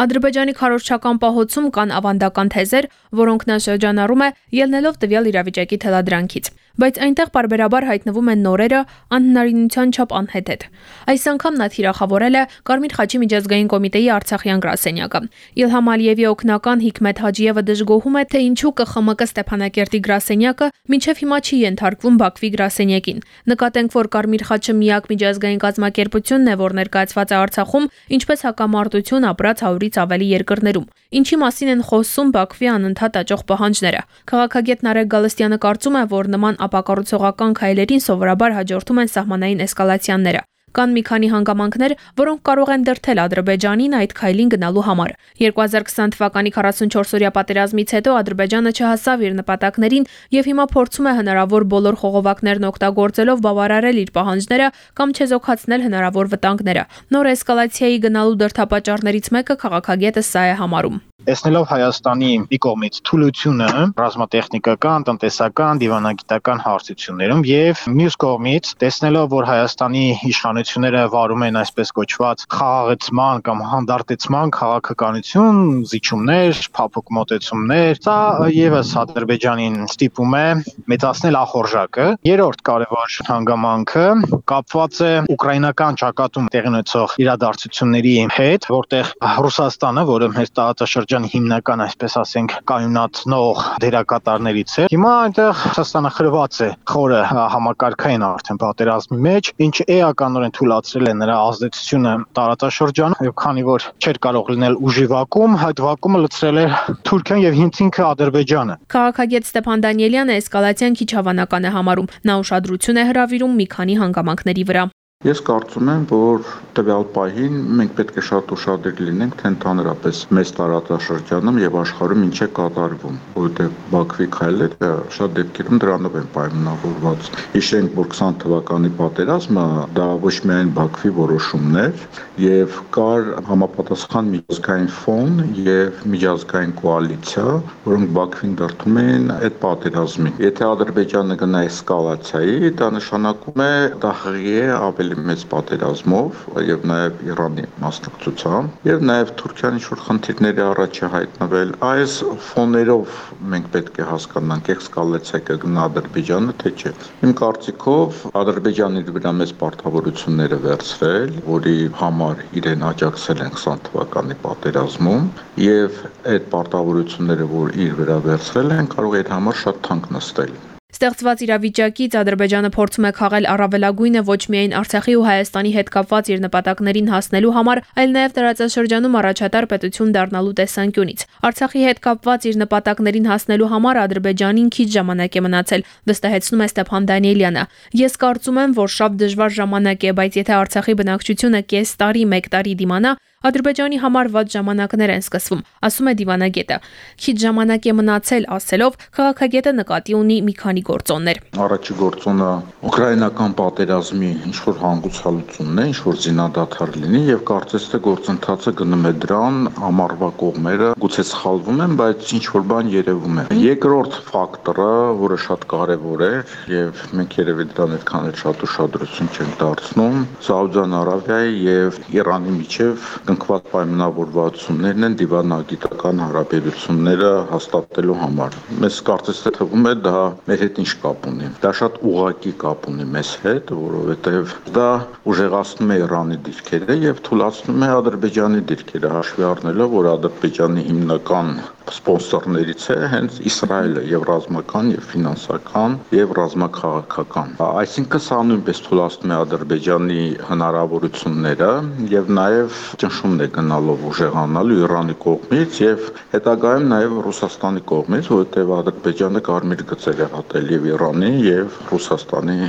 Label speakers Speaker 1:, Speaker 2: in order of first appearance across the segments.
Speaker 1: Ադրբեջանի քարոզչական պահոցում կան ավանդական թեզեր, որոնք նա շրջանառում է ելնելով տվյալ իրավիճակի թելադրանքից, բայց այնտեղ բարբերաբար հայտնվում են նորերը անհնարինության չափ անհեթեթ։ Այս անգամ նա թիրախավորել է Կարմիր խաչի միջազգային կոմիտեի Արցախյան գրասենյակը։ Իլհամ Ալիևի օկնական Հիկմետ Հաջիևը դժգոհում է, թե ինչու ԿԽՄԿ Ստեփանակերտի գրասենյակը մինչև հիմա չի ենթարկվում Բաքվի գրասենյակին։ Նկատենք, որ Կարմիր խաչը միակ միջազգային կազմակերպությունն է, որ ներկայացված է Արցախում, ինչպես հակամարտություն ապրած 100-ից ավելի երկրներում։ Ինչի մասին են խոսում Բաքվի անընդհատ աճող պահանջները։ Քաղաքագետ Նարեկ Գալստյանը կարծում է, որ նման ապակառուցողական քայլերին սովորաբար հաջորդում են սահմանային էսկալացիաները։ Կան մի քանի հանգամանքներ, որոնք կարող են դրթել Ադրբեջանին այդ քայլին գնալու համար։ 2020 թվականի 44-օրյա պատերազմից հետո Ադրբեջանը չհասավ իր նպատակներին եւ հիմա փորձում է հնարավոր բոլոր խողովակներն օգտագործելով բավարարել իր պահանջները կամ չեզոքացնել հնարավոր վտանգները։ Նոր էսկալացիայի գնալու դրդապատճառներից մեկը քաղաքագետը սա է համարում։
Speaker 2: Տեսնելով Հայաստանի մի կողմից թուլությունը ռազմատեխնիկական, տնտեսական, դիվանագիտական հարցություններում եւ մյուս կողմից տեսնելով, որ Հայաստանի իշխանությունները վարում են այսպես կոչված խաղաղեցման կամ հանդարտեցման քաղաքականություն, զիջումներ, փափուկ մոտեցումներ, սա եւս Ադրբեջանին ստիպում է մեծացնել ախորժակը։ Երրորդ կարևոր հանգամանքը կապված է ուկրաինական ճակատում տեղի ունեցող իրադարձությունների հետ, որտեղ Ռուսաստանը, որը մեր տարածաշրջան շրջանի հիմնական, այսպես ասենք, կայունացնող դերակատարներից է։ Հիմա այնտեղ Ռուսաստանը խրված է խորը համակարգային արդեն պատերազմի մեջ, ինչը էականորեն թույլատրել է նրա ազդեցությունը տարածաշրջանում, եւ քանի որ չէր կարող լինել ուժի վակուում, այդ վակումը լցրել է Թուրքիան եւ հինց ինքը Ադրբեջանը։
Speaker 1: Քաղաքագետ Ստեփան Դանիելյանը էսկալացիան քիչ հավանական է համարում։ Նա ուշադրություն է հրավիրում մի քանի հանգամանքների վրա։
Speaker 3: Ես կարծում եմ, որ տվյալ պահին մենք պետք է շատ ուշադիր լինենք, թե ընդհանրապես մեծ տարածաշրջանում եւ աշխարհում ինչ է կատարվում, որովհետեւ Բաքվի քայլերը շատ դեպքերում դրանով են պայմանավորված։ Հիշենք, որ 20 թվականի պատերազմը դա ոչ միայն Բաքվի որոշումն էր, եւ կար համապատասխան միջազգային ֆոն եւ միջազգային կոալիցիա, որոնք Բաքվին դրթում էին այդ պատերազմին։ Եթե Ադրբեջանը գնա էսկալացիայի, դա նշանակում է դա հղի է ավելի ավելի մեծ պատերազմով եւ նաեւ Իրանի մասնակցությամբ եւ նաեւ Թուրքիան ինչ որ խնդիրների առաջ է հայտնվել այս ֆոներով մենք պետք է հասկանանք էքսկալացիա կգնա Ադրբեջանը թե չէ իմ կարծիքով Ադրբեջանը իր վրա մեծ պարտավորությունները վերցրել որի համար իրեն աջակցել են 20 թվականի պատերազմում եւ այդ պարտավորությունները որ իր վրա վերցրել են կարող է իր համար շատ թանկ նստել
Speaker 1: Ստեղծված իրավիճակից Ադրբեջանը փորձում է քաղել առավելագույնը ոչ միայն Արցախի ու Հայաստանի հետ կապված իր նպատակներին հասնելու համար, այլ նաև տարածաշրջանում առաջատար պետություն դառնալու տեսանկյունից։ Արցախի հետ կապված իր նպատակներին հասնելու համար Ադրբեջանին քիչ ժամանակ է մնացել, վստահեցնում է Ստեփան Դանիելյանը։ Ես կարծում եմ, որ շատ դժվար ժամանակ է, բայց եթե Արցախի բնակչությունը կես տարի, 1 տարի դիմանա, Ադրբեջանի համար ված ժամանակներ են սկսվում, ասում է դիվանագետը։ Քիչ ժամանակ է մնացել, ասելով, քաղաքագետը նկատի ունի մի քանի գործոններ։
Speaker 3: Առաջի գործոնը ուկրաինական պատերազմի ինչ որ հանգուցալությունն է, ինչ որ զինադադար լինի եւ կարծես թե գործընթացը գնում է դրան, ամառվա կողմերը գուցե սխալվում են, բայց ինչ որ բան երևում է։ Երկրորդ ֆակտորը, որը շատ կարեւոր է եւ մենք երևի դրան այդքան էլ շատ ուշադրություն չենք դարձնում, Սաուդյան Արաբիայի եւ Իրանի միջև կնքված պայմանավորվածություններն են դիվանագիտական հարաբերությունները հաստատելու համար։ Մեզ կարծես թե թվում է դա մեր հետ ինչ կապ ունի։ Դա շատ ուղակի կապ ունի մեզ հետ, որովհետև դա ուժեղացնում է Իրանի դիրքերը եւ թույլատրում է Ադրբեջանի դիրքերը հաշվի առնելով, որ Ադրբեջանի հիմնական սպոնսորներից է հենց Իսրայելը եւ ռազմական եւ ֆինանսական եւ ռազմաքաղաքական։ Այսինքն սա նույնպես թույլատնում է Ադրբեջանի հնարավորությունները եւ նաեւ ճնշումն է գնալով ուժեղանալու Իրանի կողմից եւ հետագայում նաեւ Ռուսաստանի կողմից, որովհետեւ Ադրբեջանը կարմիր գծեր է հատել եւ Իրանի եւ Ռուսաստանի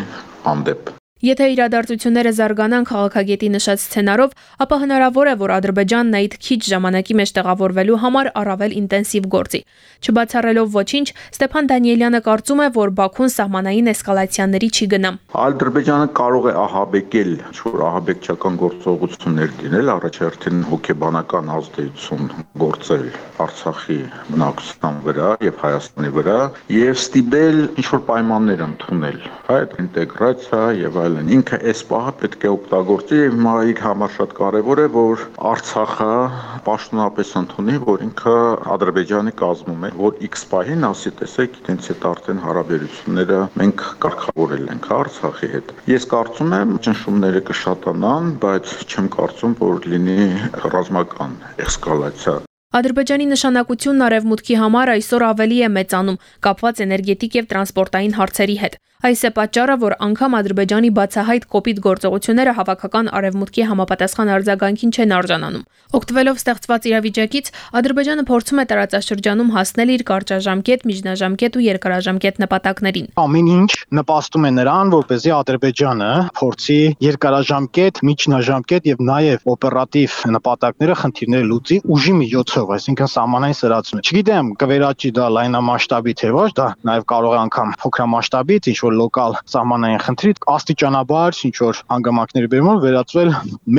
Speaker 3: հանդեպ։
Speaker 1: Եթե իրադարձությունները զարգանան քաղաքագետի նշած սցենարով, ապա հնարավոր է, որ Ադրբեջանն այդ քիչ ժամանակի մեջ տեղավորվելու համար առավել ինտենսիվ գործի։ Չբացառելով ոչինչ, Ստեփան Դանիելյանը կարծում է, որ Բաքուն սահմանային էսկալացիաների չի գնա։
Speaker 3: Ադրբեջանը կարող է ահաբեկել, ինչ-որ ահաբեկչական գործողություններ դինել, առաջերտին հոգեբանական ազդեցություն գործել Արցախի բնակչության վրա եւ Հայաստանի վրա եւ ստիպել ինչ-որ պայմաններ ընդունել, այդ ինտեգրացիա եւ այլ ստեղծել են։ Ինքը այս պահը պետք է օգտագործի եւ հիմա իր համար շատ կարեւոր է, որ Արցախը պաշտոնապես ընդունի, որ ինքը Ադրբեջանի կազմում է, որ X պահին ասի, տեսեք, իրենց հետ արդեն հարաբերությունները մենք կարգավորել ենք Արցախի հետ։ Ես կարծում եմ, ճնշումները կշատանան, բայց չեմ կարծում, որ լինի ռազմական էսկալացիա
Speaker 1: Ադրբեջանի նշանակությունն արևմուտքի համար այսօր ավելի է մեծանում, կապված էներգետիկ եւ տրանսպորտային հարցերի հետ։ Այս է պատճառը, որ անգամ Ադրբեջանի բացահայտ կոպիտ գործողությունները հավաքական արևմուտքի համապատասխան արձագանքին չեն արժանանում։ Օգտվելով ստեղծված իրավիճակից, Ադրբեջանը փորձում է տարածաշրջանում հասնել իր կարճաժամկետ, միջնաժամկետ ու երկարաժամկետ նպատակներին։
Speaker 2: Ամեն ինչ նպաստում է նրան, որպեսզի Ադրբեջանը փորձի երկարաժամկետ, միջնաժամկետ եւ նաեւ օպերատիվ նպատակները խնդիրները լուծի ուժի միջոցով, այսինքն սահմանային սրացումը։ Չգիտեմ, կվերաճի դա լայնամասշտաբի թե ոչ, դա նաեւ կարող է անգամ փոքրամասշտաբից ինչ որ լոկալ սահմանային խնդրի աստիճանաբար ինչ որ հանգամանքների բերումով վերածվել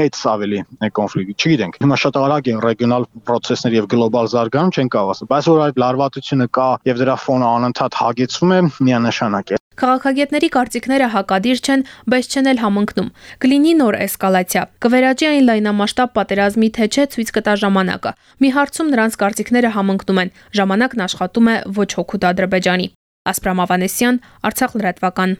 Speaker 2: մեծ ավելի կոնֆլիկտի։ Չգիտենք։ Հիմա շատ արագ են ռեգիոնալ process-ները եւ գլոբալ զարգանում չեն կարող ասել, բայց որ այդ լարվածությունը կա եւ դրա ֆոնը անընդհատ հագեցվում է, միանշանակ է։
Speaker 1: Քաղաքագետների կարծիքները հակադիր չեն, բայց չեն էլ համընկնում։ Կլինի նոր էսկալացիա։ Կվերաճի այն լայնամասշտաբ պատերազմի թե չէ ցույց կտա ժամանակը։ Մի հարցում նրանց կարծիքները համընկնում են։ Ժամանակն աշխատում է ոչ հոգուտ Ադրբեջանի։ Ասպրամ Ավանեսյան, Արցախ լրատվական։